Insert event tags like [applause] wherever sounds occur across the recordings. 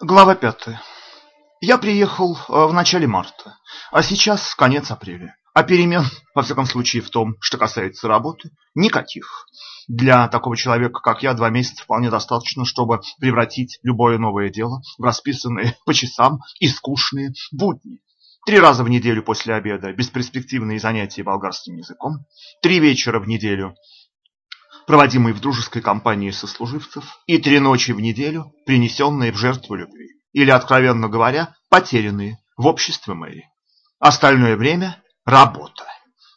Глава пятая. Я приехал э, в начале марта, а сейчас конец апреля. А перемен, во всяком случае, в том, что касается работы, никаких. Для такого человека, как я, два месяца вполне достаточно, чтобы превратить любое новое дело в расписанные [laughs] по часам и скучные будни. Три раза в неделю после обеда бесперспективные занятия болгарским языком, три вечера в неделю проводимые в дружеской компании сослуживцев, и три ночи в неделю, принесенные в жертву любви, или, откровенно говоря, потерянные в обществе Мэри. Остальное время – работа.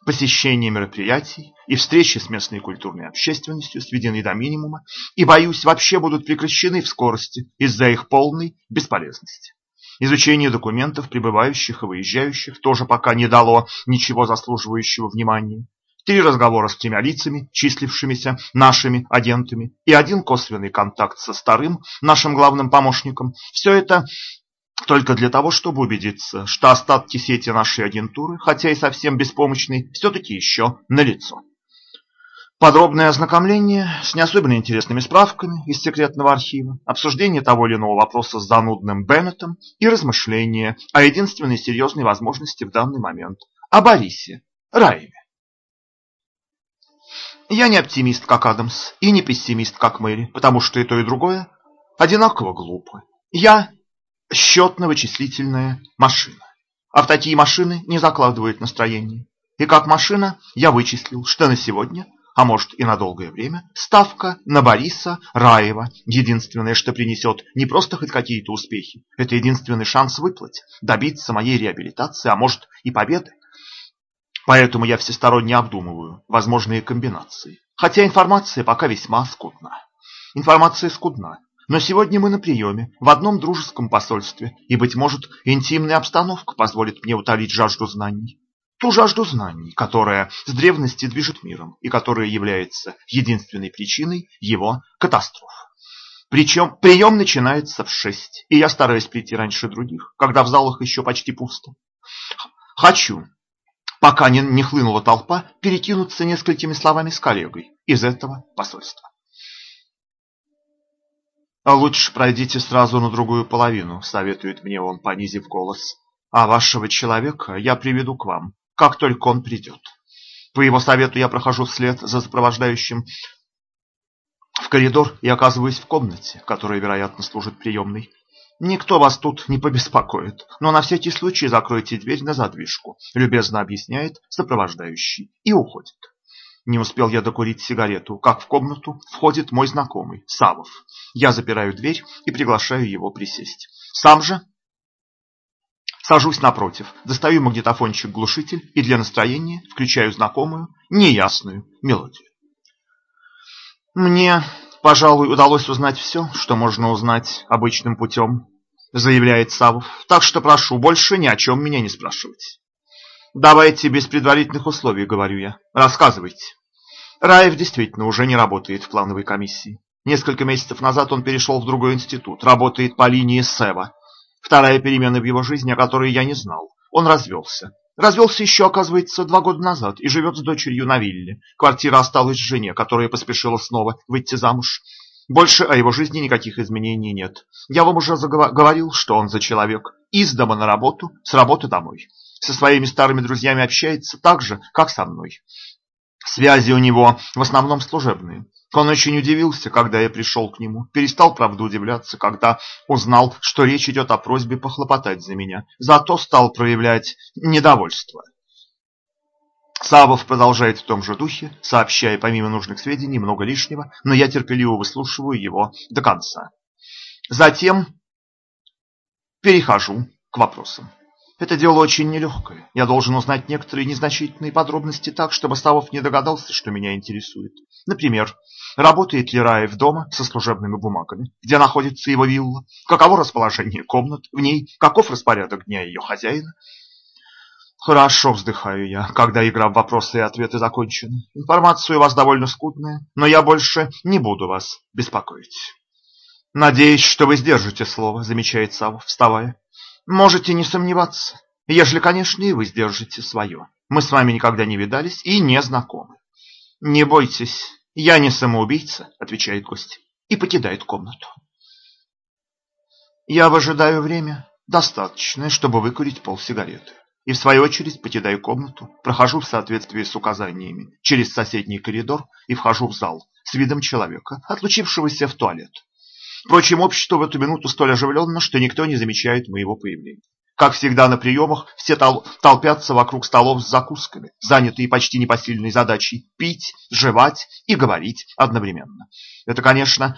Посещение мероприятий и встречи с местной культурной общественностью сведены до минимума и, боюсь, вообще будут прекращены в скорости из-за их полной бесполезности. Изучение документов прибывающих и выезжающих тоже пока не дало ничего заслуживающего внимания. Три разговора с тремя лицами, числившимися нашими агентами, и один косвенный контакт со старым, нашим главным помощником. Все это только для того, чтобы убедиться, что остатки сети нашей агентуры, хотя и совсем беспомощной, все-таки еще налицо. Подробное ознакомление с не особенно интересными справками из секретного архива, обсуждение того или иного вопроса с занудным Беннетом и размышления о единственной серьезной возможности в данный момент – о Борисе Раеве. Я не оптимист, как Адамс, и не пессимист, как Мэри, потому что и то, и другое одинаково глупо. Я счетно-вычислительная машина. А в такие машины не закладывают настроение. И как машина я вычислил, что на сегодня, а может и на долгое время, ставка на Бориса Раева единственное, что принесет не просто хоть какие-то успехи, это единственный шанс выплыть, добиться моей реабилитации, а может и победы. Поэтому я всесторонне обдумываю возможные комбинации. Хотя информация пока весьма скудна. Информация скудна. Но сегодня мы на приеме в одном дружеском посольстве, и, быть может, интимная обстановка позволит мне утолить жажду знаний. Ту жажду знаний, которая с древности движет миром и которая является единственной причиной его катастроф. Причем прием начинается в шесть, и я стараюсь прийти раньше других, когда в залах еще почти пусто. Хочу, пока не, не хлынула толпа, перекинуться несколькими словами с коллегой из этого посольства. «А лучше пройдите сразу на другую половину», — советует мне он, понизив голос. «А вашего человека я приведу к вам, как только он придет. По его совету я прохожу вслед за сопровождающим в коридор и оказываюсь в комнате, которая, вероятно, служит приемной. Никто вас тут не побеспокоит, но на всякий случай закройте дверь на задвижку, любезно объясняет сопровождающий и уходит. Не успел я докурить сигарету, как в комнату входит мой знакомый, Савов. Я запираю дверь и приглашаю его присесть. Сам же сажусь напротив, достаю магнитофончик-глушитель и для настроения включаю знакомую, неясную мелодию. Мне, пожалуй, удалось узнать все, что можно узнать обычным путем заявляет Савов. Так что прошу, больше ни о чем меня не спрашивать. Давайте без предварительных условий, говорю я. Рассказывайте. Раев действительно уже не работает в плановой комиссии. Несколько месяцев назад он перешел в другой институт, работает по линии СЭВа. Вторая перемена в его жизни, о которой я не знал. Он развелся. Развелся еще, оказывается, два года назад и живет с дочерью на вилле. Квартира осталась жене, которая поспешила снова выйти замуж. Больше о его жизни никаких изменений нет. Я вам уже говорил, что он за человек. Из дома на работу, с работы домой. Со своими старыми друзьями общается так же, как со мной. Связи у него в основном служебные. Он очень удивился, когда я пришел к нему. Перестал, правда, удивляться, когда узнал, что речь идет о просьбе похлопотать за меня. Зато стал проявлять недовольство. Савов продолжает в том же духе, сообщая помимо нужных сведений много лишнего, но я терпеливо выслушиваю его до конца. Затем перехожу к вопросам. Это дело очень нелегкое. Я должен узнать некоторые незначительные подробности так, чтобы Савов не догадался, что меня интересует. Например, работает ли Раев дома со служебными бумагами, где находится его вилла, каково расположение комнат в ней, каков распорядок дня ее хозяина, Хорошо, вздыхаю я, когда игра в вопросы и ответы закончена. Информация у вас довольно скудная, но я больше не буду вас беспокоить. Надеюсь, что вы сдержите слово, замечает Савов, вставая. Можете не сомневаться, ежели, конечно, и вы сдержите свое. Мы с вами никогда не видались и не знакомы. Не бойтесь, я не самоубийца, отвечает гость и покидает комнату. Я выжидаю время, достаточное, чтобы выкурить полсигареты. И в свою очередь покидаю комнату, прохожу в соответствии с указаниями через соседний коридор и вхожу в зал с видом человека, отлучившегося в туалет. Впрочем, общество в эту минуту столь оживленно, что никто не замечает моего появления. Как всегда на приемах, все тол толпятся вокруг столов с закусками, занятые почти непосильной задачей пить, жевать и говорить одновременно. Это, конечно,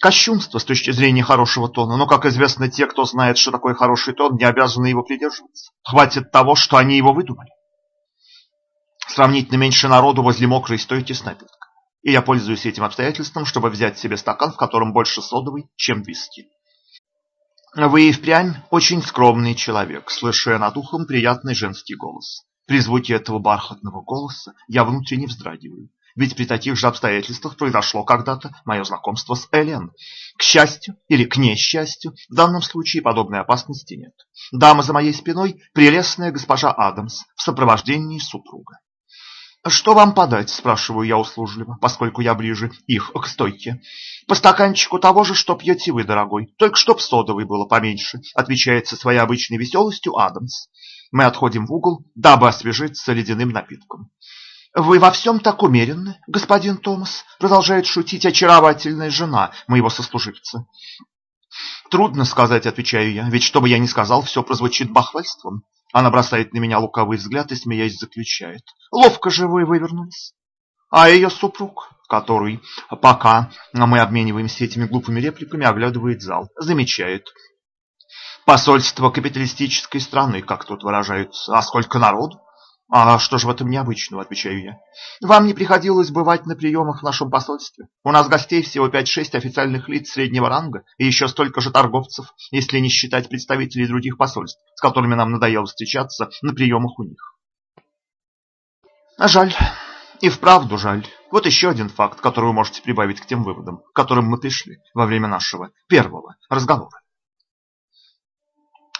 Кощунство с точки зрения хорошего тона, но, как известно, те, кто знает, что такое хороший тон, не обязаны его придерживаться. Хватит того, что они его выдумали. Сравнительно меньше народу возле мокрой стойки с напитком. И я пользуюсь этим обстоятельством, чтобы взять себе стакан, в котором больше содовой, чем виски. Вы и впрямь очень скромный человек, слыша над ухом приятный женский голос. При звуке этого бархатного голоса я внутренне вздрагиваю. Ведь при таких же обстоятельствах произошло когда-то мое знакомство с Элен. К счастью или к несчастью, в данном случае подобной опасности нет. Дама за моей спиной – прелестная госпожа Адамс в сопровождении супруга. «Что вам подать?» – спрашиваю я услужливо, поскольку я ближе их к стойке. «По стаканчику того же, что пьете вы, дорогой, только чтоб содовой было поменьше», – отвечает со своей обычной веселостью Адамс. Мы отходим в угол, дабы освежиться ледяным напитком. «Вы во всем так умеренны, господин Томас», — продолжает шутить очаровательная жена моего сослуживца. «Трудно сказать», — отвечаю я, — «ведь что бы я ни сказал, все прозвучит бахвальством». Она бросает на меня луковый взгляд и, смеясь, заключает. «Ловко же вы вывернулись». А ее супруг, который, пока мы обмениваемся этими глупыми репликами, оглядывает зал, замечает. Посольство капиталистической страны, как тут выражаются, а сколько народу? «А что же в этом необычного?» – отвечаю я. «Вам не приходилось бывать на приемах в нашем посольстве? У нас гостей всего 5-6 официальных лиц среднего ранга и еще столько же торговцев, если не считать представителей других посольств, с которыми нам надоело встречаться на приемах у них». А жаль. И вправду жаль. Вот еще один факт, который вы можете прибавить к тем выводам, к которым мы пришли во время нашего первого разговора.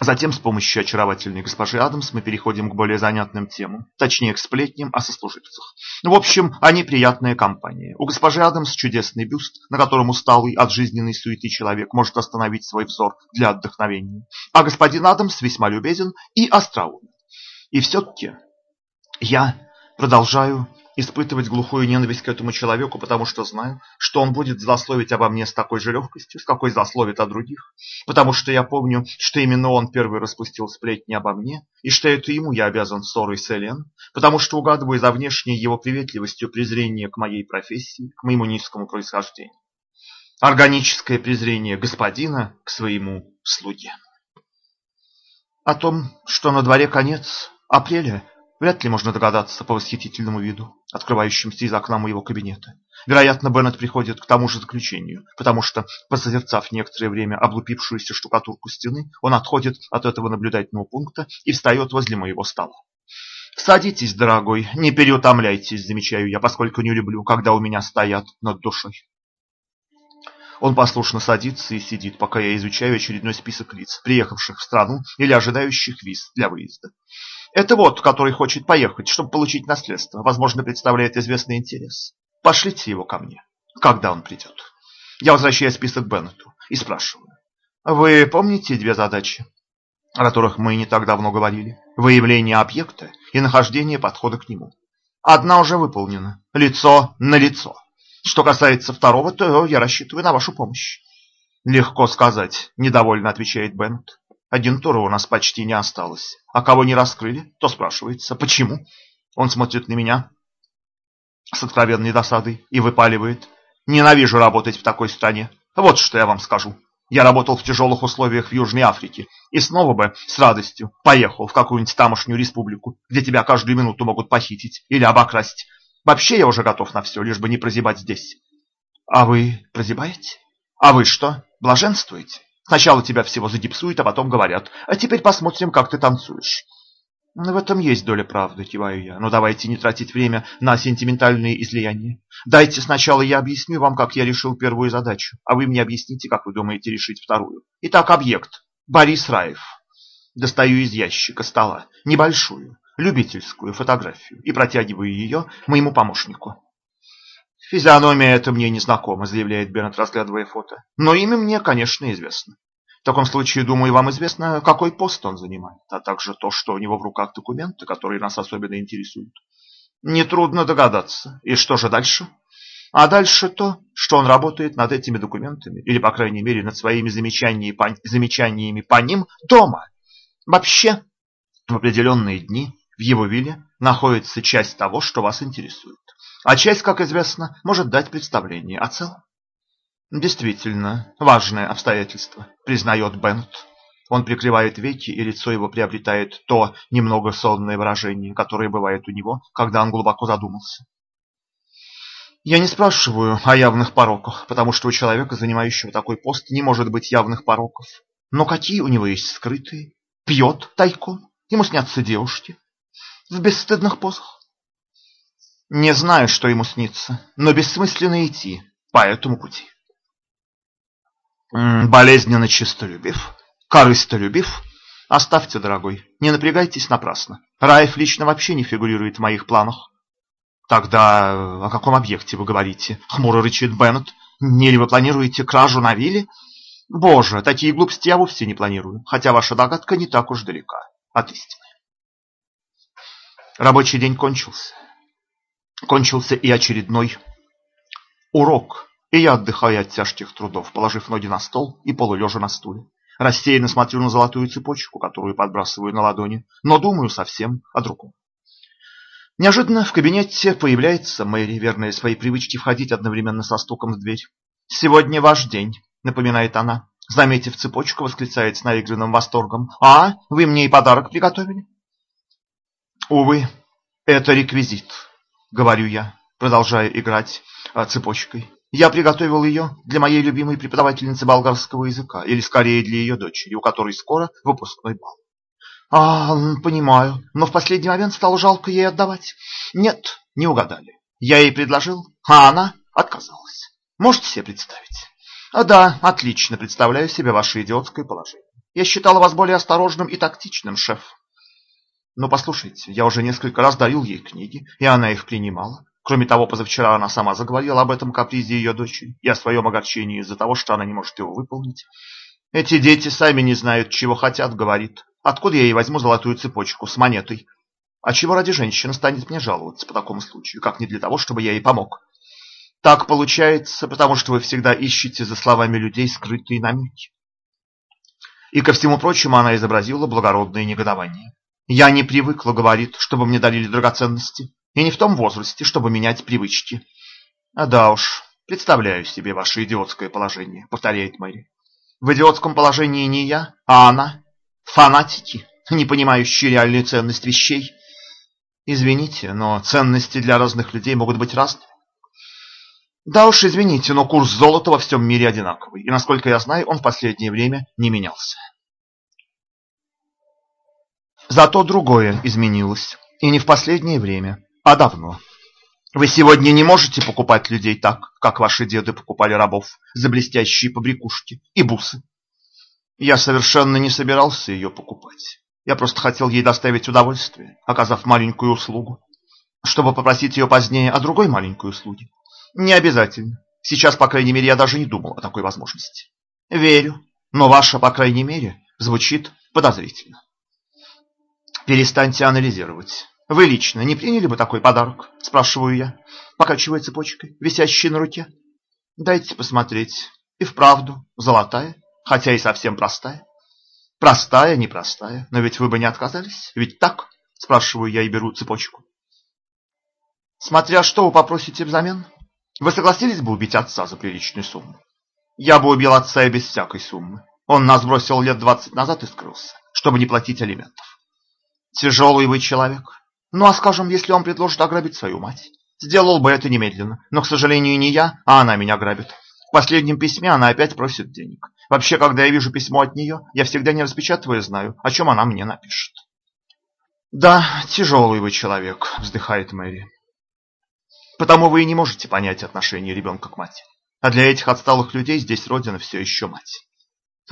Затем с помощью очаровательной госпожи Адамс мы переходим к более занятным темам, точнее к сплетням о сослуживцах. В общем, они приятная компания. У госпожи Адамс чудесный бюст, на котором усталый от жизненной суеты человек может остановить свой взор для отдохновения. А господин Адамс весьма любезен и остроумен. И все-таки я продолжаю испытывать глухую ненависть к этому человеку, потому что знаю, что он будет злословить обо мне с такой же легкостью, с какой злословит о других, потому что я помню, что именно он первый распустил сплетни обо мне, и что это ему я обязан ссорой с Элен, потому что угадываю за внешней его приветливостью презрение к моей профессии, к моему низкому происхождению. Органическое презрение господина к своему слуге. О том, что на дворе конец апреля, Вряд ли можно догадаться по восхитительному виду, открывающемуся из окна моего кабинета. Вероятно, Беннет приходит к тому же заключению, потому что, посозерцав некоторое время облупившуюся штукатурку стены, он отходит от этого наблюдательного пункта и встает возле моего стола. «Садитесь, дорогой, не переутомляйтесь», замечаю я, поскольку не люблю, когда у меня стоят над душой. Он послушно садится и сидит, пока я изучаю очередной список лиц, приехавших в страну или ожидающих виз для выезда. Это вот, который хочет поехать, чтобы получить наследство. Возможно, представляет известный интерес. Пошлите его ко мне, когда он придет. Я возвращаю список Беннету и спрашиваю. Вы помните две задачи, о которых мы не так давно говорили? Выявление объекта и нахождение подхода к нему. Одна уже выполнена. Лицо на лицо. Что касается второго, то я рассчитываю на вашу помощь. Легко сказать, недовольно отвечает Беннет. Агентуры у нас почти не осталось. А кого не раскрыли, то спрашивается, почему? Он смотрит на меня с откровенной досадой и выпаливает. Ненавижу работать в такой стране. Вот что я вам скажу. Я работал в тяжелых условиях в Южной Африке и снова бы с радостью поехал в какую-нибудь тамошнюю республику, где тебя каждую минуту могут похитить или обокрасть. Вообще я уже готов на все, лишь бы не прозябать здесь. А вы прозябаете? А вы что, блаженствуете? Сначала тебя всего загипсуют, а потом говорят, а теперь посмотрим, как ты танцуешь. В этом есть доля правды, киваю я. Но давайте не тратить время на сентиментальные излияния. Дайте сначала я объясню вам, как я решил первую задачу, а вы мне объясните, как вы думаете решить вторую. Итак, объект. Борис Раев. Достаю из ящика стола небольшую, любительскую фотографию и протягиваю ее моему помощнику. «Физиономия эта мне незнакома», — заявляет Беннет, разглядывая фото. «Но имя мне, конечно, известно. В таком случае, думаю, вам известно, какой пост он занимает, а также то, что у него в руках документы, которые нас особенно интересуют. Нетрудно догадаться. И что же дальше? А дальше то, что он работает над этими документами, или, по крайней мере, над своими замечаниями по, замечаниями по ним дома. Вообще, в определенные дни в его вилле находится часть того, что вас интересует. А часть, как известно, может дать представление о целом. Действительно, важное обстоятельство, признает Беннет. Он прикрывает веки, и лицо его приобретает то немного сонное выражение, которое бывает у него, когда он глубоко задумался. Я не спрашиваю о явных пороках, потому что у человека, занимающего такой пост, не может быть явных пороков. Но какие у него есть скрытые? Пьет тайком, ему снятся девушки в бесстыдных позах. Не знаю, что ему снится, но бессмысленно идти по этому пути. Болезненно чистолюбив, корыстолюбив, оставьте, дорогой, не напрягайтесь напрасно. Раев лично вообще не фигурирует в моих планах. Тогда о каком объекте вы говорите? Хмуро рычит Беннет. Не ли вы планируете кражу на вилле? Боже, такие глупости я вовсе не планирую, хотя ваша догадка не так уж далека от истины. Рабочий день кончился. Кончился и очередной урок, и я отдыхаю от тяжких трудов, положив ноги на стол и полулежа на стуле. Рассеянно смотрю на золотую цепочку, которую подбрасываю на ладони, но думаю совсем о другом. Неожиданно в кабинете появляется Мэри, верная своей привычке входить одновременно со стуком в дверь. «Сегодня ваш день», — напоминает она. Заметив цепочку, восклицает с наигранным восторгом. «А, вы мне и подарок приготовили?» «Увы, это реквизит», — говорю я, продолжая играть а, цепочкой. «Я приготовил ее для моей любимой преподавательницы болгарского языка, или скорее для ее дочери, у которой скоро выпускной бал. А, понимаю, но в последний момент стало жалко ей отдавать. Нет, не угадали. Я ей предложил, а она отказалась. Можете себе представить? А да, отлично представляю себе ваше идиотское положение. Я считала вас более осторожным и тактичным, шеф. Но послушайте, я уже несколько раз дарил ей книги, и она их принимала. Кроме того, позавчера она сама заговорила об этом капризе ее дочери и о своем огорчении из-за того, что она не может его выполнить. Эти дети сами не знают, чего хотят, говорит. Откуда я ей возьму золотую цепочку с монетой? А чего ради женщина станет мне жаловаться по такому случаю, как не для того, чтобы я ей помог? Так получается, потому что вы всегда ищете за словами людей скрытые намеки. И ко всему прочему она изобразила благородное негодование. Я не привыкла, говорит, чтобы мне дарили драгоценности, и не в том возрасте, чтобы менять привычки. А да уж, представляю себе ваше идиотское положение, повторяет Мэри. В идиотском положении не я, а она. Фанатики, не понимающие реальную ценность вещей. Извините, но ценности для разных людей могут быть разными. Да уж, извините, но курс золота во всем мире одинаковый, и, насколько я знаю, он в последнее время не менялся. Зато другое изменилось, и не в последнее время, а давно. Вы сегодня не можете покупать людей так, как ваши деды покупали рабов за блестящие побрякушки и бусы. Я совершенно не собирался ее покупать. Я просто хотел ей доставить удовольствие, оказав маленькую услугу, чтобы попросить ее позднее о другой маленькой услуге. Не обязательно. Сейчас, по крайней мере, я даже не думал о такой возможности. Верю, но ваша, по крайней мере, звучит подозрительно. Перестаньте анализировать. Вы лично не приняли бы такой подарок? Спрашиваю я, покачивая цепочкой, висящей на руке. Дайте посмотреть. И вправду, золотая хотя и совсем простая. Простая, непростая, но ведь вы бы не отказались, ведь так? Спрашиваю я и беру цепочку. Смотря что вы попросите взамен, вы согласились бы убить отца за приличную сумму? Я бы убил отца и без всякой суммы. Он нас бросил лет двадцать назад и скрылся, чтобы не платить алиментов. Тяжелый вы человек. Ну а скажем, если он предложит ограбить свою мать? Сделал бы это немедленно, но, к сожалению, не я, а она меня грабит. В последнем письме она опять просит денег. Вообще, когда я вижу письмо от нее, я всегда не распечатываю знаю, о чем она мне напишет. «Да, тяжелый вы человек», — вздыхает Мэри. «Потому вы и не можете понять отношение ребенка к матери. А для этих отсталых людей здесь родина все еще мать».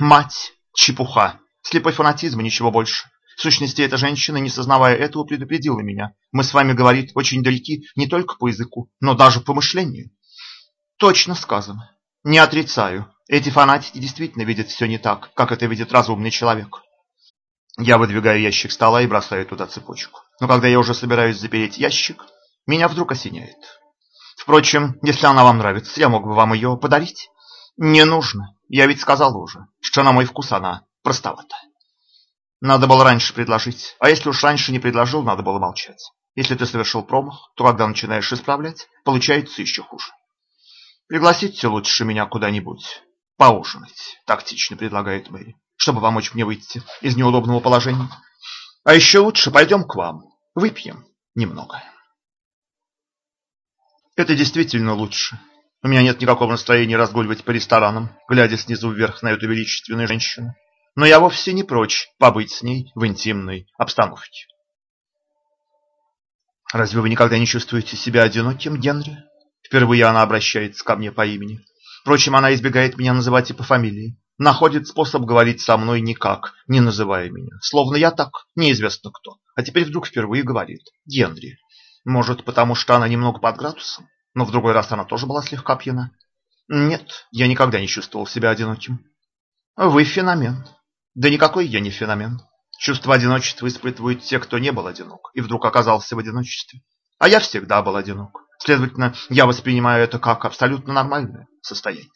«Мать! Чепуха! Слепой фанатизм и ничего больше. В сущности, эта женщина, не сознавая этого, предупредила меня. Мы с вами, говорит, очень далеки не только по языку, но даже по мышлению». «Точно сказано. Не отрицаю, Эти фанатики действительно видят все не так, как это видит разумный человек. Я выдвигаю ящик стола и бросаю туда цепочку. Но когда я уже собираюсь запереть ящик, меня вдруг осеняет. Впрочем, если она вам нравится, я мог бы вам ее подарить. Не нужно. Я ведь сказал уже, что на мой вкус она простовата. Надо было раньше предложить. А если уж раньше не предложил, надо было молчать. Если ты совершил промах, то когда начинаешь исправлять, получается еще хуже. Пригласите лучше меня куда-нибудь поужинать, тактично предлагает Мэри, чтобы помочь мне выйти из неудобного положения. А еще лучше пойдем к вам, выпьем немного. Это действительно лучше. У меня нет никакого настроения разгуливать по ресторанам, глядя снизу вверх на эту величественную женщину. Но я вовсе не прочь побыть с ней в интимной обстановке. Разве вы никогда не чувствуете себя одиноким, Генри? Впервые она обращается ко мне по имени. Впрочем, она избегает меня называть и по фамилии. Находит способ говорить со мной никак, не называя меня. Словно я так, неизвестно кто. А теперь вдруг впервые говорит. Генри. Может, потому что она немного под градусом? Но в другой раз она тоже была слегка пьяна. Нет, я никогда не чувствовал себя одиноким. Вы феномен. Да никакой я не феномен. Чувство одиночества испытывают те, кто не был одинок и вдруг оказался в одиночестве. А я всегда был одинок. Следовательно, я воспринимаю это как абсолютно нормальное состояние.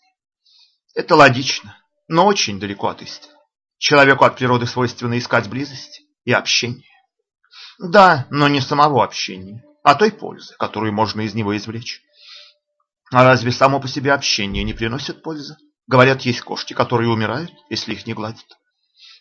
Это логично, но очень далеко от истины. Человеку от природы свойственно искать близости и общение. Да, но не самого общения, а той пользы, которую можно из него извлечь. А разве само по себе общение не приносит пользы? Говорят, есть кошки, которые умирают, если их не гладят.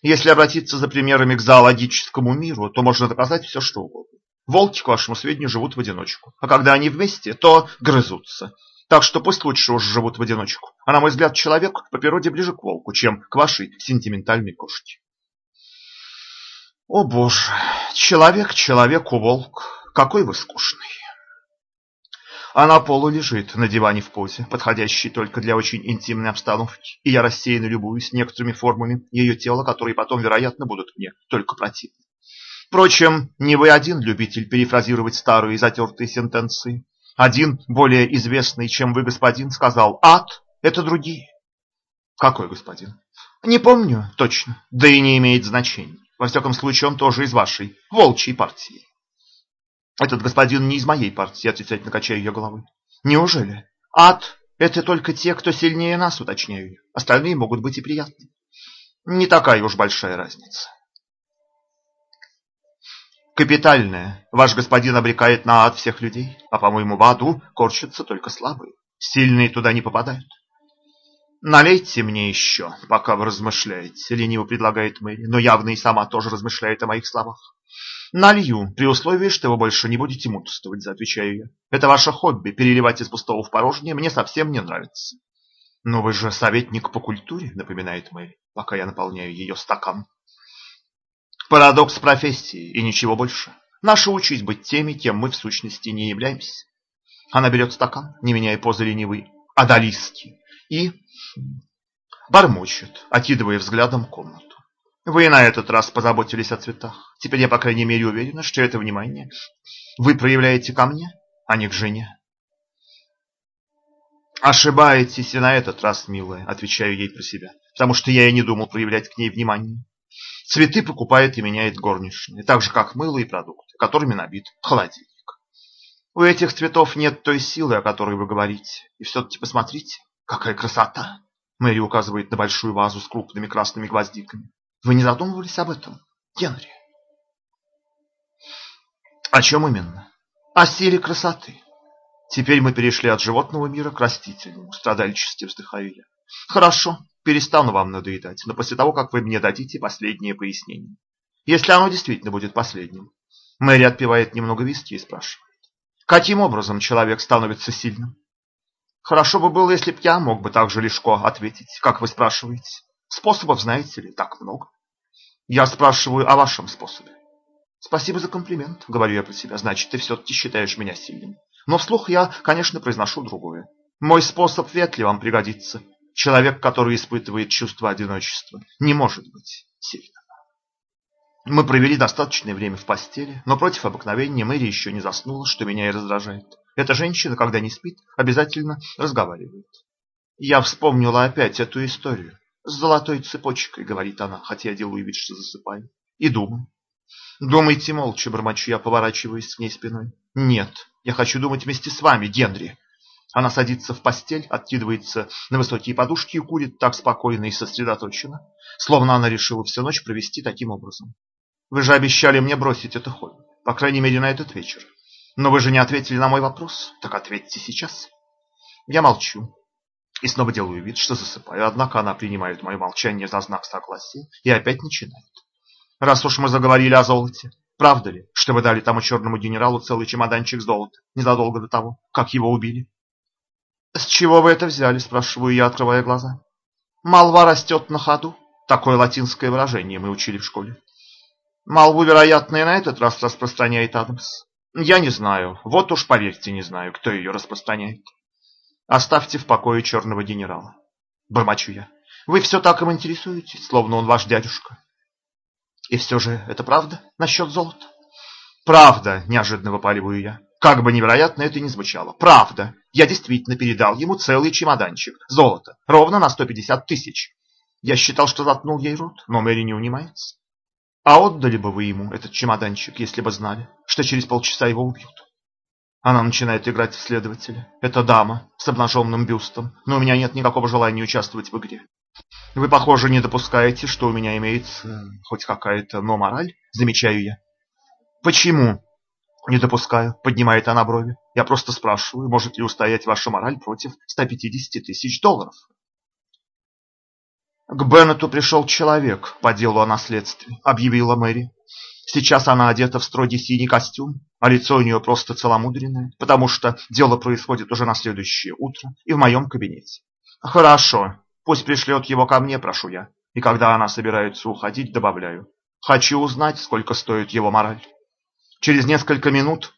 Если обратиться за примерами к зоологическому миру, то можно доказать все, что угодно. Волки, к вашему сведению, живут в одиночку. А когда они вместе, то грызутся. Так что пусть лучше уж живут в одиночку. А на мой взгляд, человек по природе ближе к волку, чем к вашей сентиментальной кошке. О боже, человек человеку волк, какой вы скучный. Она полу лежит на диване в позе, подходящей только для очень интимной обстановки, и я рассеянно любуюсь некоторыми формами ее тела, которые потом, вероятно, будут мне только противны. Впрочем, не вы один любитель перефразировать старые затертые сентенции. Один, более известный, чем вы, господин, сказал «Ад – это другие». Какой господин? Не помню точно, да и не имеет значения. Во всяком случае, он тоже из вашей волчьей партии. Этот господин не из моей партии, отрицательно качаю ее головой. Неужели? Ад – это только те, кто сильнее нас, уточняю я. Остальные могут быть и приятны. Не такая уж большая разница. Капитальная. Ваш господин обрекает на ад всех людей, а, по-моему, в аду корчатся только слабые. Сильные туда не попадают. «Налейте мне еще, пока вы размышляете», — лениво предлагает Мэри, но явно и сама тоже размышляет о моих словах. «Налью, при условии, что вы больше не будете мудрствовать», — отвечаю я. «Это ваше хобби, переливать из пустого в порожнее, мне совсем не нравится». «Но вы же советник по культуре», — напоминает Мэри, пока я наполняю ее стакан. Парадокс профессии и ничего больше. Наша участь быть теми, кем мы в сущности не являемся. Она берет стакан, не меняя позы ленивой, адалиски, и бормочет, окидывая взглядом комнату. Вы на этот раз позаботились о цветах. Теперь я, по крайней мере, уверена, что это внимание вы проявляете ко мне, а не к жене. Ошибаетесь и на этот раз, милая, отвечаю ей про себя, потому что я и не думал проявлять к ней внимание. Цветы покупает и меняет горничные, так же, как мыло и продукты, которыми набит холодильник. У этих цветов нет той силы, о которой вы говорите. И все-таки посмотрите, какая красота! Мэри указывает на большую вазу с крупными красными гвоздиками. Вы не задумывались об этом, Генри? О чем именно? О силе красоты. Теперь мы перешли от животного мира к растительному, страдальчески вздыхаю я. Хорошо, перестану вам надоедать, но после того, как вы мне дадите последнее пояснение. Если оно действительно будет последним. Мэри отпивает немного виски и спрашивает. Каким образом человек становится сильным? Хорошо бы было, если б я мог бы так же легко ответить, как вы спрашиваете. Способов, знаете ли, так много. Я спрашиваю о вашем способе. Спасибо за комплимент, говорю я про себя. Значит, ты все-таки считаешь меня сильным. Но вслух я, конечно, произношу другое. Мой способ вряд ли вам пригодится. Человек, который испытывает чувство одиночества, не может быть сильным. Мы провели достаточное время в постели, но против обыкновения Мэри еще не заснула, что меня и раздражает. Эта женщина, когда не спит, обязательно разговаривает. Я вспомнила опять эту историю. С золотой цепочкой, говорит она, хотя я делаю вид, что засыпаю. И думаю. Думайте молча, бормочу я, поворачиваясь к ней спиной. Нет, я хочу думать вместе с вами, Генри. Она садится в постель, откидывается на высокие подушки и курит так спокойно и сосредоточенно, словно она решила всю ночь провести таким образом. Вы же обещали мне бросить это хобби, по крайней мере на этот вечер. Но вы же не ответили на мой вопрос, так ответьте сейчас. Я молчу и снова делаю вид, что засыпаю, однако она принимает мое молчание за знак согласия и опять начинает. Раз уж мы заговорили о золоте, правда ли, что вы дали тому черному генералу целый чемоданчик золота незадолго до того, как его убили? «С чего вы это взяли?» – спрашиваю я, открывая глаза. «Молва растет на ходу». Такое латинское выражение мы учили в школе. Молву, вероятно, и на этот раз распространяет Адамс. Я не знаю, вот уж поверьте, не знаю, кто ее распространяет. Оставьте в покое черного генерала. Бормочу я. Вы все так им интересуетесь, словно он ваш дядюшка. И все же это правда насчет золота? Правда, неожиданно выпаливаю я. Как бы невероятно это ни звучало. Правда, я действительно передал ему целый чемоданчик золота, ровно на 150 тысяч. Я считал, что заткнул ей рот, но Мэри не унимается. А отдали бы вы ему этот чемоданчик, если бы знали, что через полчаса его убьют? Она начинает играть в следователя. Это дама с обнаженным бюстом, но у меня нет никакого желания участвовать в игре. Вы, похоже, не допускаете, что у меня имеется хоть какая-то но-мораль, замечаю я. Почему? Не допускаю, поднимает она брови. Я просто спрашиваю, может ли устоять ваша мораль против 150 тысяч долларов? К Беннету пришел человек по делу о наследстве, объявила Мэри. Сейчас она одета в строгий синий костюм, а лицо у нее просто целомудренное, потому что дело происходит уже на следующее утро и в моем кабинете. Хорошо, пусть пришлет его ко мне, прошу я. И когда она собирается уходить, добавляю. Хочу узнать, сколько стоит его мораль. Через несколько минут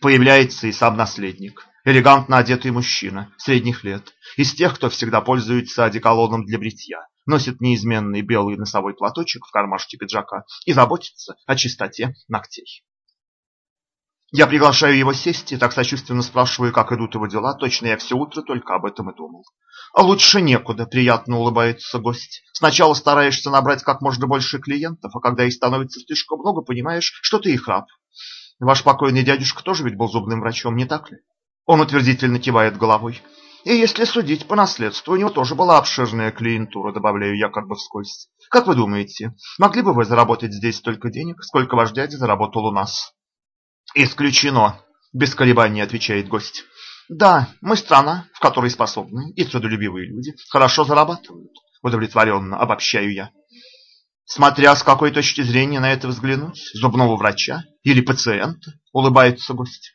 появляется и сам наследник. Элегантно одетый мужчина, средних лет, из тех, кто всегда пользуется одеколоном для бритья, носит неизменный белый носовой платочек в кармашке пиджака и заботится о чистоте ногтей. Я приглашаю его сесть и так сочувственно спрашиваю, как идут его дела. Точно я все утро только об этом и думал. А лучше некуда, приятно улыбается гость. Сначала стараешься набрать как можно больше клиентов, а когда их становится слишком много, понимаешь, что ты их раб. Ваш покойный дядюшка тоже ведь был зубным врачом, не так ли? Он утвердительно кивает головой. И если судить по наследству, у него тоже была обширная клиентура, добавляю я как бы вскользь. Как вы думаете, могли бы вы заработать здесь столько денег, сколько ваш дядя заработал у нас? Исключено, без колебаний отвечает гость. Да, мы страна, в которой способные и трудолюбивые люди хорошо зарабатывают, удовлетворенно обобщаю я. Смотря с какой точки зрения на это взглянуть, зубного врача или пациента, улыбается гость.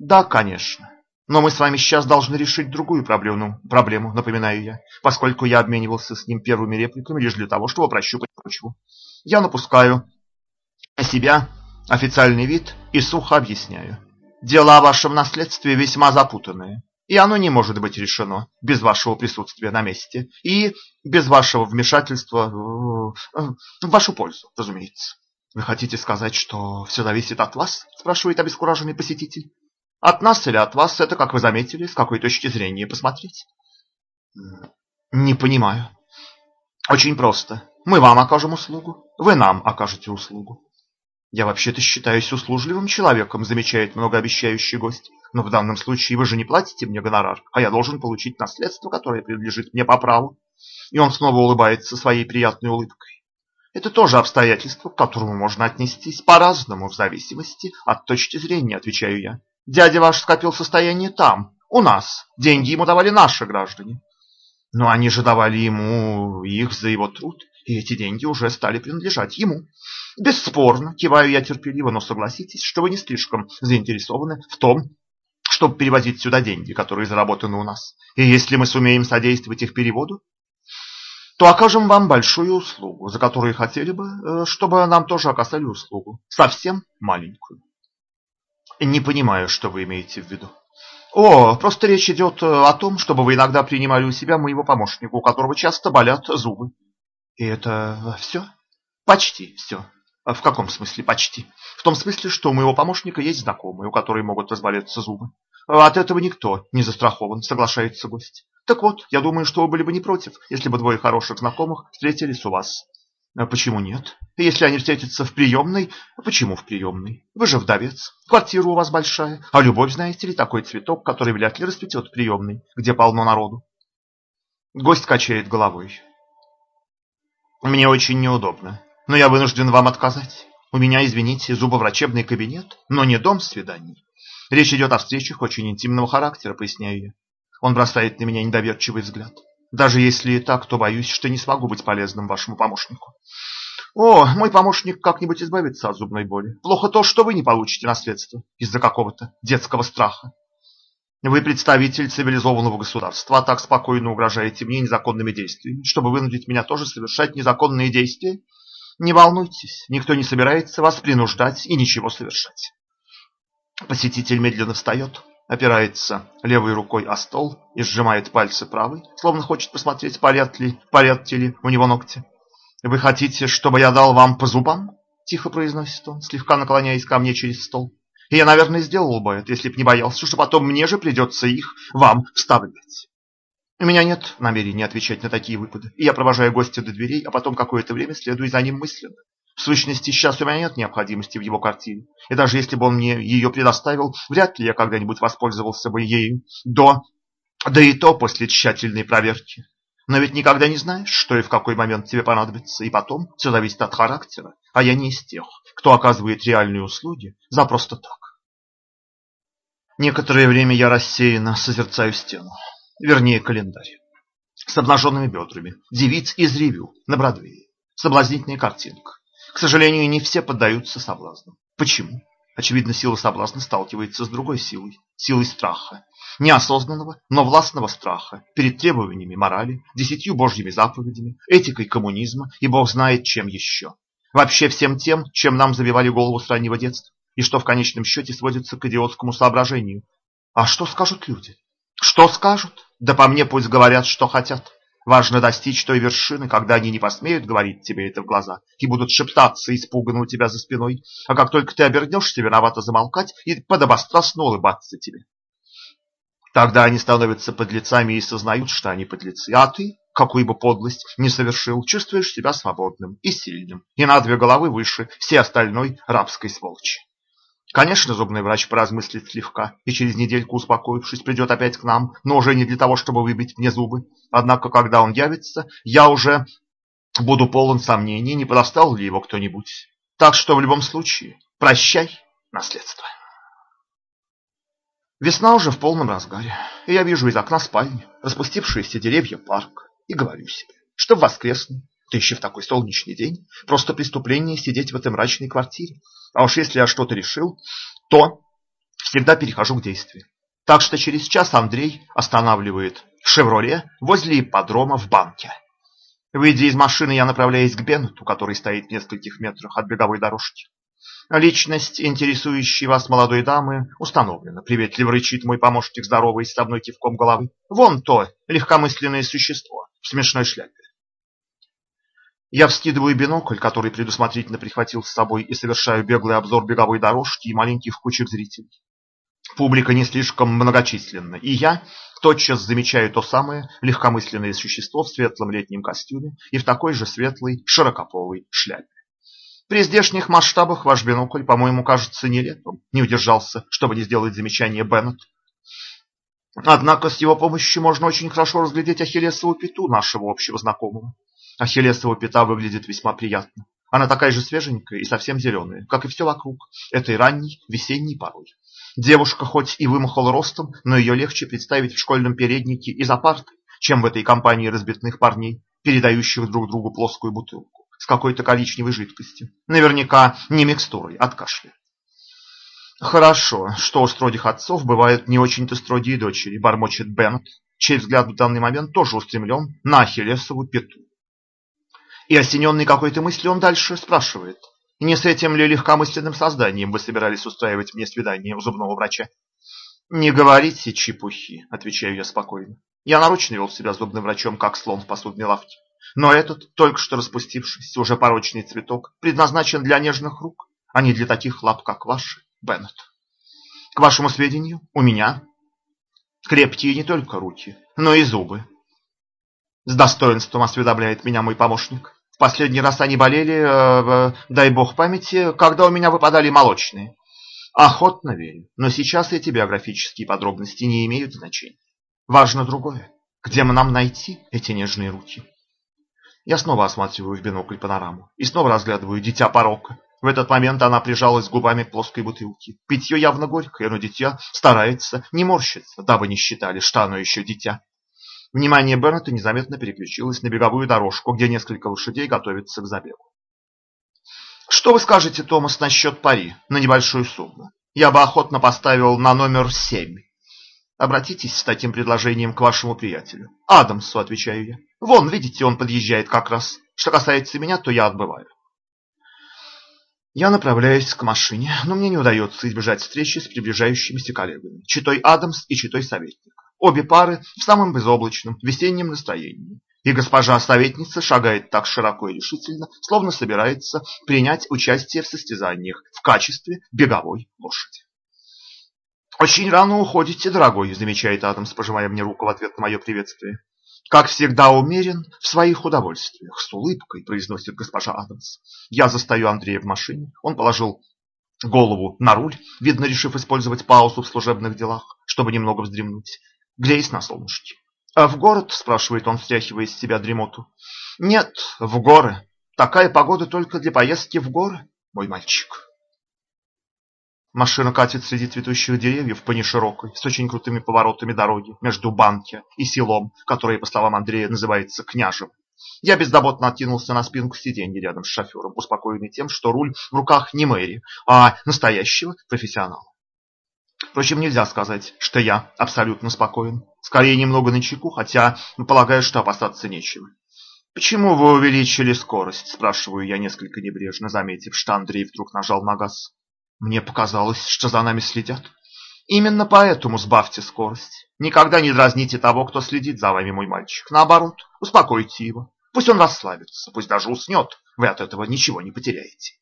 Да, конечно. Но мы с вами сейчас должны решить другую проблему, проблему, напоминаю я, поскольку я обменивался с ним первыми репликами лишь для того, чтобы прощупать почву. Я напускаю на себя официальный вид и сухо объясняю. Дела о вашем наследстве весьма запутанные, и оно не может быть решено без вашего присутствия на месте и без вашего вмешательства в, вашу пользу, разумеется. Вы хотите сказать, что все зависит от вас? спрашивает обескураженный посетитель. От нас или от вас, это, как вы заметили, с какой точки зрения посмотреть. Не понимаю. Очень просто. Мы вам окажем услугу, вы нам окажете услугу. Я вообще-то считаюсь услужливым человеком, замечает многообещающий гость. Но в данном случае вы же не платите мне гонорар, а я должен получить наследство, которое принадлежит мне по праву. И он снова улыбается своей приятной улыбкой. Это тоже обстоятельство, к которому можно отнестись по-разному, в зависимости от точки зрения, отвечаю я. Дядя ваш скопил состояние там, у нас. Деньги ему давали наши граждане. Но они же давали ему их за его труд, и эти деньги уже стали принадлежать ему. Бесспорно, киваю я терпеливо, но согласитесь, что вы не слишком заинтересованы в том, чтобы перевозить сюда деньги, которые заработаны у нас. И если мы сумеем содействовать их переводу, то окажем вам большую услугу, за которую хотели бы, э, чтобы нам тоже оказали услугу. Совсем маленькую. Не понимаю, что вы имеете в виду. О, просто речь идет э, о том, чтобы вы иногда принимали у себя моего помощника, у которого часто болят зубы. И это все? Почти все. А в каком смысле почти? В том смысле, что у моего помощника есть знакомые, у которых могут разболеться зубы. От этого никто не застрахован, соглашается гость. Так вот, я думаю, что вы были бы не против, если бы двое хороших знакомых встретились у вас. А почему нет? Если они встретятся в приемной, почему в приемной? Вы же вдовец, квартира у вас большая, а любовь, знаете ли, такой цветок, который вряд ли расцветет в приемной, где полно народу. Гость качает головой. Мне очень неудобно, но я вынужден вам отказать. У меня, извините, зубоврачебный кабинет, но не дом свиданий. Речь идет о встречах очень интимного характера, поясняю я. Он бросает на меня недоверчивый взгляд. Даже если и так, то боюсь, что не смогу быть полезным вашему помощнику. О, мой помощник как-нибудь избавится от зубной боли. Плохо то, что вы не получите наследство из-за какого-то детского страха. Вы представитель цивилизованного государства, а так спокойно угрожаете мне незаконными действиями, чтобы вынудить меня тоже совершать незаконные действия? Не волнуйтесь, никто не собирается вас принуждать и ничего совершать. Посетитель медленно встает, опирается левой рукой о стол и сжимает пальцы правой, словно хочет посмотреть, поряд ли, поряд ли у него ногти. «Вы хотите, чтобы я дал вам по зубам?» – тихо произносит он, слегка наклоняясь ко мне через стол. И я, наверное, сделал бы это, если б не боялся, что потом мне же придется их вам вставлять. У меня нет намерения отвечать на такие выпады, и я провожаю гостя до дверей, а потом какое-то время следую за ним мысленно. В сущности, сейчас у меня нет необходимости в его картине, и даже если бы он мне ее предоставил, вряд ли я когда-нибудь воспользовался бы ею до, да и то после тщательной проверки. Но ведь никогда не знаешь, что и в какой момент тебе понадобится, и потом все зависит от характера, а я не из тех, кто оказывает реальные услуги за просто так. Некоторое время я рассеянно созерцаю стену, вернее календарь, с обнаженными бедрами, девиц из ревю на Бродвее, соблазнительная картинка. К сожалению, не все поддаются соблазну. Почему? Очевидно, сила соблазна сталкивается с другой силой, силой страха, неосознанного, но властного страха перед требованиями морали, десятью божьими заповедями, этикой коммунизма и бог знает чем еще. Вообще всем тем, чем нам забивали голову с раннего детства, и что в конечном счете сводится к идиотскому соображению. А что скажут люди? Что скажут? Да по мне пусть говорят, что хотят. Важно достичь той вершины, когда они не посмеют говорить тебе это в глаза и будут шептаться испуганно у тебя за спиной, а как только ты обернешься, виновато замолкать и подобострастно улыбаться тебе. Тогда они становятся подлецами и сознают, что они подлецы. А ты, какую бы подлость не совершил, чувствуешь себя свободным и сильным, и на две головы выше всей остальной рабской сволочи. Конечно, зубный врач поразмыслит слегка и через недельку, успокоившись, придет опять к нам, но уже не для того, чтобы выбить мне зубы. Однако, когда он явится, я уже буду полон сомнений, не подостал ли его кто-нибудь. Так что в любом случае, прощай, наследство. Весна уже в полном разгаре, и я вижу из окна спальни распустившиеся деревья парк и говорю себе, что в воскресный, да еще в такой солнечный день, просто преступление сидеть в этой мрачной квартире. А уж если я что-то решил, то всегда перехожу к действию. Так что через час Андрей останавливает «Шевроле» возле ипподрома в банке. Выйдя из машины, я направляюсь к Беннету, который стоит в нескольких метрах от беговой дорожки. Личность, интересующей вас молодой дамы, установлена. Приветливо рычит мой помощник, здоровый, с одной кивком головы. Вон то, легкомысленное существо в смешной шляпе. Я вскидываю бинокль, который предусмотрительно прихватил с собой, и совершаю беглый обзор беговой дорожки и маленьких кучек зрителей. Публика не слишком многочисленна, и я тотчас замечаю то самое легкомысленное существо в светлом летнем костюме и в такой же светлой широкополой шляпе. При здешних масштабах ваш бинокль, по-моему, кажется нелепым. Не удержался, чтобы не сделать замечание Беннет. Однако с его помощью можно очень хорошо разглядеть ахиллесову пяту нашего общего знакомого. Ахиллесова пята выглядит весьма приятно. Она такая же свеженькая и совсем зеленая, как и все вокруг, этой ранней весенней порой. Девушка хоть и вымахала ростом, но ее легче представить в школьном переднике и за партой, чем в этой компании разбитных парней, передающих друг другу плоскую бутылку с какой-то коричневой жидкостью. Наверняка не микстурой от кашля. Хорошо, что у строгих отцов бывают не очень-то строгие дочери, бормочет Беннет, чей взгляд в данный момент тоже устремлен на Ахиллесову пету. И осененный какой-то мыслью он дальше спрашивает, не с этим ли легкомысленным созданием вы собирались устраивать мне свидание у зубного врача? Не говорите чепухи, отвечаю я спокойно. Я нарочно вел себя зубным врачом, как слон в посудной лавке. Но этот, только что распустившийся, уже порочный цветок, предназначен для нежных рук, а не для таких лап, как ваши, Беннет. К вашему сведению, у меня Крепкие не только руки, но и зубы. С достоинством осведомляет меня мой помощник. Последний раз они болели, э, дай бог памяти, когда у меня выпадали молочные. Охотно верю, но сейчас эти биографические подробности не имеют значения. Важно другое. Где мы нам найти эти нежные руки? Я снова осматриваю в бинокль панораму и снова разглядываю дитя порока. В этот момент она прижалась губами к плоской бутылке. Питье явно горькое, но дитя старается не морщиться, дабы не считали, что оно еще дитя. Внимание Бернета незаметно переключилось на беговую дорожку, где несколько лошадей готовятся к забегу. Что вы скажете, Томас, насчет пари на небольшую сумму? Я бы охотно поставил на номер семь. Обратитесь с таким предложением к вашему приятелю. Адамсу, отвечаю я. Вон, видите, он подъезжает как раз. Что касается меня, то я отбываю. Я направляюсь к машине, но мне не удается избежать встречи с приближающимися коллегами, читой Адамс и читой советник. Обе пары в самом безоблачном весеннем настроении. И госпожа советница шагает так широко и решительно, словно собирается принять участие в состязаниях в качестве беговой лошади. «Очень рано уходите, дорогой», — замечает Адамс, пожимая мне руку в ответ на мое приветствие. «Как всегда умерен в своих удовольствиях», — с улыбкой произносит госпожа Адамс. Я застаю Андрея в машине. Он положил голову на руль, видно, решив использовать паузу в служебных делах, чтобы немного вздремнуть, греясь на солнышке. «А в город?» – спрашивает он, стряхивая из себя дремоту. «Нет, в горы. Такая погода только для поездки в горы, мой мальчик». Машина катит среди цветущих деревьев по неширокой, с очень крутыми поворотами дороги между Банки и селом, которое, по словам Андрея, называется Княжем. Я беззаботно откинулся на спинку сиденья рядом с шофером, успокоенный тем, что руль в руках не Мэри, а настоящего профессионала. Впрочем, нельзя сказать, что я абсолютно спокоен. Скорее, немного начеку, хотя полагаю, что опасаться нечего. «Почему вы увеличили скорость?» – спрашиваю я несколько небрежно, заметив, что Андрей вдруг нажал на газ. Мне показалось, что за нами следят. Именно поэтому сбавьте скорость. Никогда не дразните того, кто следит за вами, мой мальчик. Наоборот, успокойте его. Пусть он расслабится, пусть даже уснет. Вы от этого ничего не потеряете.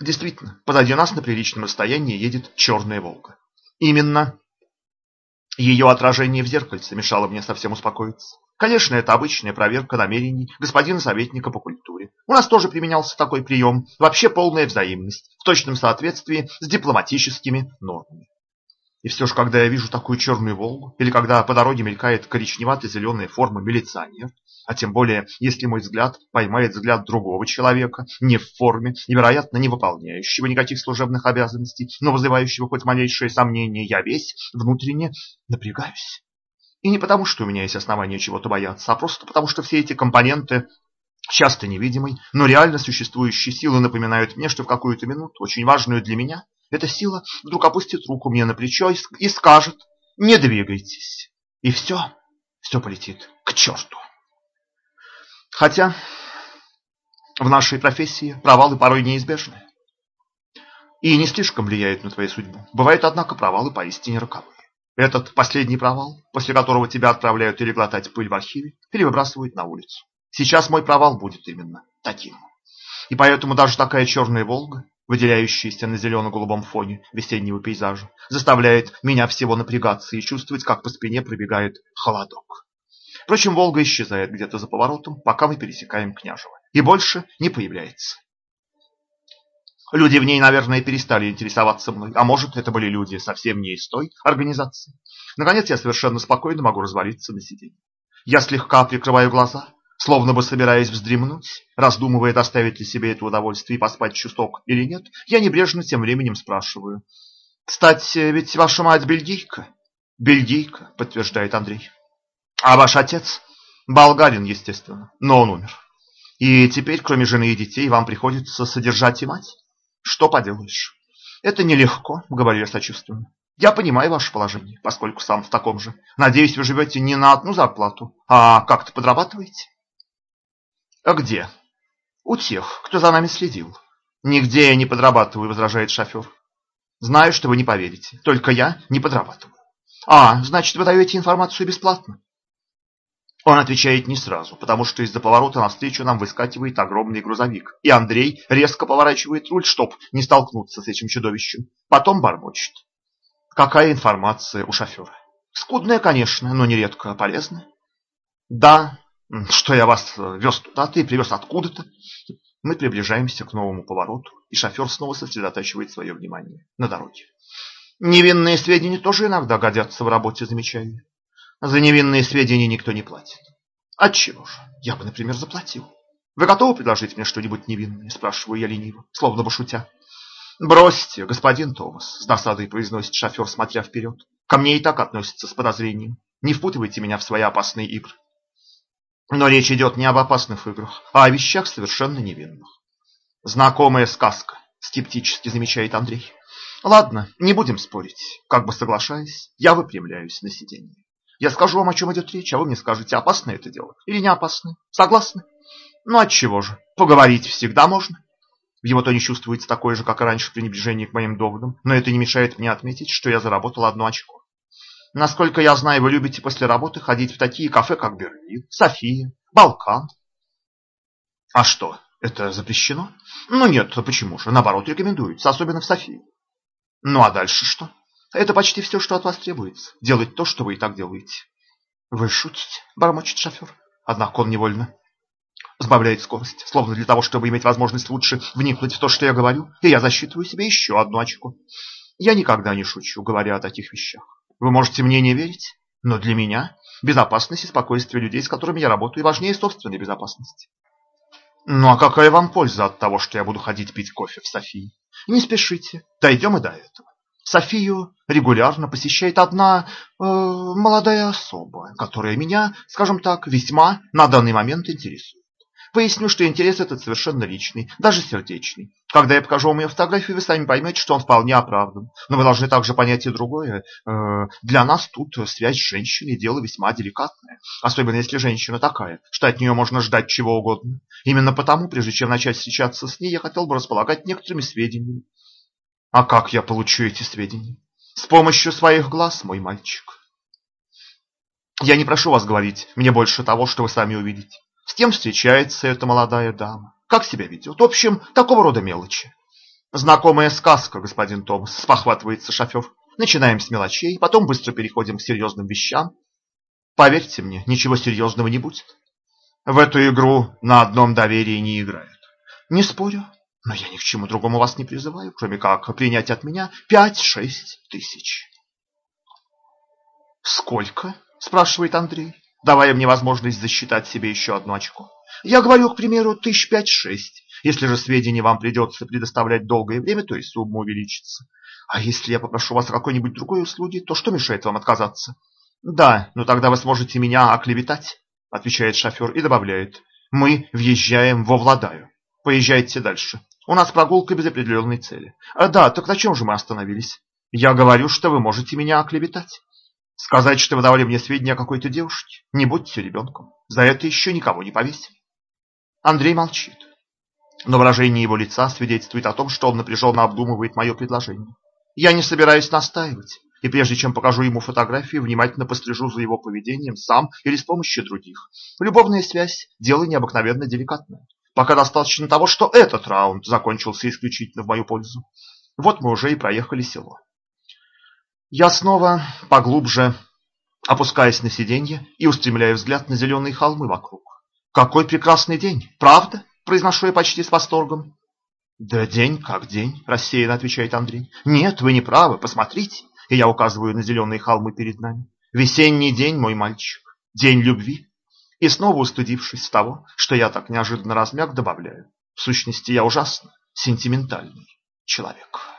Действительно, позади нас на приличном расстоянии едет черная «Волга». Именно ее отражение в зеркальце мешало мне совсем успокоиться. Конечно, это обычная проверка намерений господина советника по культуре. У нас тоже применялся такой прием, вообще полная взаимность, в точном соответствии с дипломатическими нормами. И все же, когда я вижу такую черную «Волгу», или когда по дороге мелькает коричневато-зеленая форма милиционер, а тем более, если мой взгляд поймает взгляд другого человека, не в форме, невероятно не выполняющего никаких служебных обязанностей, но вызывающего хоть малейшее сомнение, я весь внутренне напрягаюсь. И не потому, что у меня есть основания чего-то бояться, а просто потому, что все эти компоненты часто невидимой, но реально существующей силы напоминают мне, что в какую-то минуту, очень важную для меня, эта сила вдруг опустит руку мне на плечо и скажет «Не двигайтесь». И все, все полетит к черту. Хотя в нашей профессии провалы порой неизбежны. И не слишком влияют на твою судьбу. Бывают, однако, провалы поистине роковые. Этот последний провал, после которого тебя отправляют или глотать пыль в архиве, или на улицу. Сейчас мой провал будет именно таким. И поэтому даже такая черная «Волга», выделяющаяся на зелено-голубом фоне весеннего пейзажа, заставляет меня всего напрягаться и чувствовать, как по спине пробегает холодок. Впрочем, Волга исчезает где-то за поворотом, пока мы пересекаем Княжево, и больше не появляется. Люди в ней, наверное, перестали интересоваться мной, а может, это были люди совсем не из той организации. Наконец, я совершенно спокойно могу развалиться на сиденье. Я слегка прикрываю глаза, словно бы собираясь вздремнуть, раздумывая, доставить ли себе это удовольствие и поспать чуток или нет, я небрежно тем временем спрашиваю. «Кстати, ведь ваша мать бельгийка?» «Бельгийка», — подтверждает Андрей. «А ваш отец?» «Болгарин, естественно, но он умер. И теперь, кроме жены и детей, вам приходится содержать и мать?» Что поделаешь? Это нелегко, говорю я сочувственно. Я понимаю ваше положение, поскольку сам в таком же. Надеюсь, вы живете не на одну зарплату, а как-то подрабатываете? А где? У тех, кто за нами следил. Нигде я не подрабатываю, возражает шофер. Знаю, что вы не поверите. Только я не подрабатываю. А, значит, вы даете информацию бесплатно? Он отвечает не сразу, потому что из-за поворота навстречу нам выскакивает огромный грузовик, и Андрей резко поворачивает руль, чтоб не столкнуться с этим чудовищем. Потом бормочет. Какая информация у шофера? Скудная, конечно, но нередко полезная. Да, что я вас вез туда-то и привез откуда-то. Мы приближаемся к новому повороту, и шофер снова сосредотачивает свое внимание на дороге. Невинные сведения тоже иногда годятся в работе, замечаю. За невинные сведения никто не платит. Отчего же? Я бы, например, заплатил. Вы готовы предложить мне что-нибудь невинное? Спрашиваю я лениво, словно бы шутя. Бросьте, господин Томас, с досадой произносит шофер, смотря вперед. Ко мне и так относятся с подозрением. Не впутывайте меня в свои опасные игры. Но речь идет не об опасных играх, а о вещах совершенно невинных. Знакомая сказка, скептически замечает Андрей. Ладно, не будем спорить. Как бы соглашаясь, я выпрямляюсь на сиденье. Я скажу вам, о чем идет речь, а вы мне скажете, опасно это дело или не опасно. Согласны? Ну от чего же? Поговорить всегда можно. В его тоне чувствуется такое же, как и раньше, пренебрежение к моим доводам, но это не мешает мне отметить, что я заработал одно очко. Насколько я знаю, вы любите после работы ходить в такие кафе, как Берлин, София, Балкан. А что, это запрещено? Ну нет, почему же? Наоборот, рекомендуется, особенно в Софии. Ну а дальше что? Это почти все, что от вас требуется. Делать то, что вы и так делаете. Вы шутите, бормочет шофер. Однако он невольно сбавляет скорость, словно для того, чтобы иметь возможность лучше вникнуть в то, что я говорю, и я засчитываю себе еще одну очко. Я никогда не шучу, говоря о таких вещах. Вы можете мне не верить, но для меня безопасность и спокойствие людей, с которыми я работаю, важнее собственной безопасности. Ну а какая вам польза от того, что я буду ходить пить кофе в Софии? Не спешите, дойдем и до этого. Софию регулярно посещает одна э, молодая особа, которая меня, скажем так, весьма на данный момент интересует. Поясню, что интерес этот совершенно личный, даже сердечный. Когда я покажу вам ее фотографию, вы сами поймете, что он вполне оправдан. Но вы должны также понять и другое. Э, для нас тут связь с женщиной – дело весьма деликатное. Особенно если женщина такая, что от нее можно ждать чего угодно. Именно потому, прежде чем начать встречаться с ней, я хотел бы располагать некоторыми сведениями. А как я получу эти сведения? С помощью своих глаз, мой мальчик. Я не прошу вас говорить мне больше того, что вы сами увидите. С кем встречается эта молодая дама? Как себя ведет? В общем, такого рода мелочи. Знакомая сказка, господин Томас, спохватывается шофер. Начинаем с мелочей, потом быстро переходим к серьезным вещам. Поверьте мне, ничего серьезного не будет. В эту игру на одном доверии не играют. Не спорю, но я ни к чему другому вас не призываю, кроме как принять от меня пять-шесть тысяч. Сколько? спрашивает Андрей давая мне возможность засчитать себе еще одно очко. Я говорю, к примеру, тысяч пять-шесть. Если же сведения вам придется предоставлять долгое время, то и сумма увеличится. А если я попрошу вас какой-нибудь другой услуге, то что мешает вам отказаться? Да, но тогда вы сможете меня оклеветать, отвечает шофер и добавляет. Мы въезжаем во Владаю. Поезжайте дальше. У нас прогулка без определенной цели. А, да, так на чем же мы остановились? Я говорю, что вы можете меня оклеветать. Сказать, что вы давали мне сведения о какой-то девушке? Не будьте ребенком. За это еще никого не повесили. Андрей молчит. Но выражение его лица свидетельствует о том, что он напряженно обдумывает мое предложение. Я не собираюсь настаивать, и прежде чем покажу ему фотографии, внимательно послежу за его поведением сам или с помощью других. Любовная связь – дело необыкновенно деликатное. Пока достаточно того, что этот раунд закончился исключительно в мою пользу. Вот мы уже и проехали село. Я снова поглубже опускаюсь на сиденье и устремляю взгляд на зеленые холмы вокруг. Какой прекрасный день, правда? Произношу я почти с восторгом. Да день как день, рассеянно отвечает Андрей. Нет, вы не правы, посмотрите. И я указываю на зеленые холмы перед нами. Весенний день, мой мальчик, день любви. И снова устыдившись того, что я так неожиданно размяк, добавляю. В сущности, я ужасно сентиментальный человек.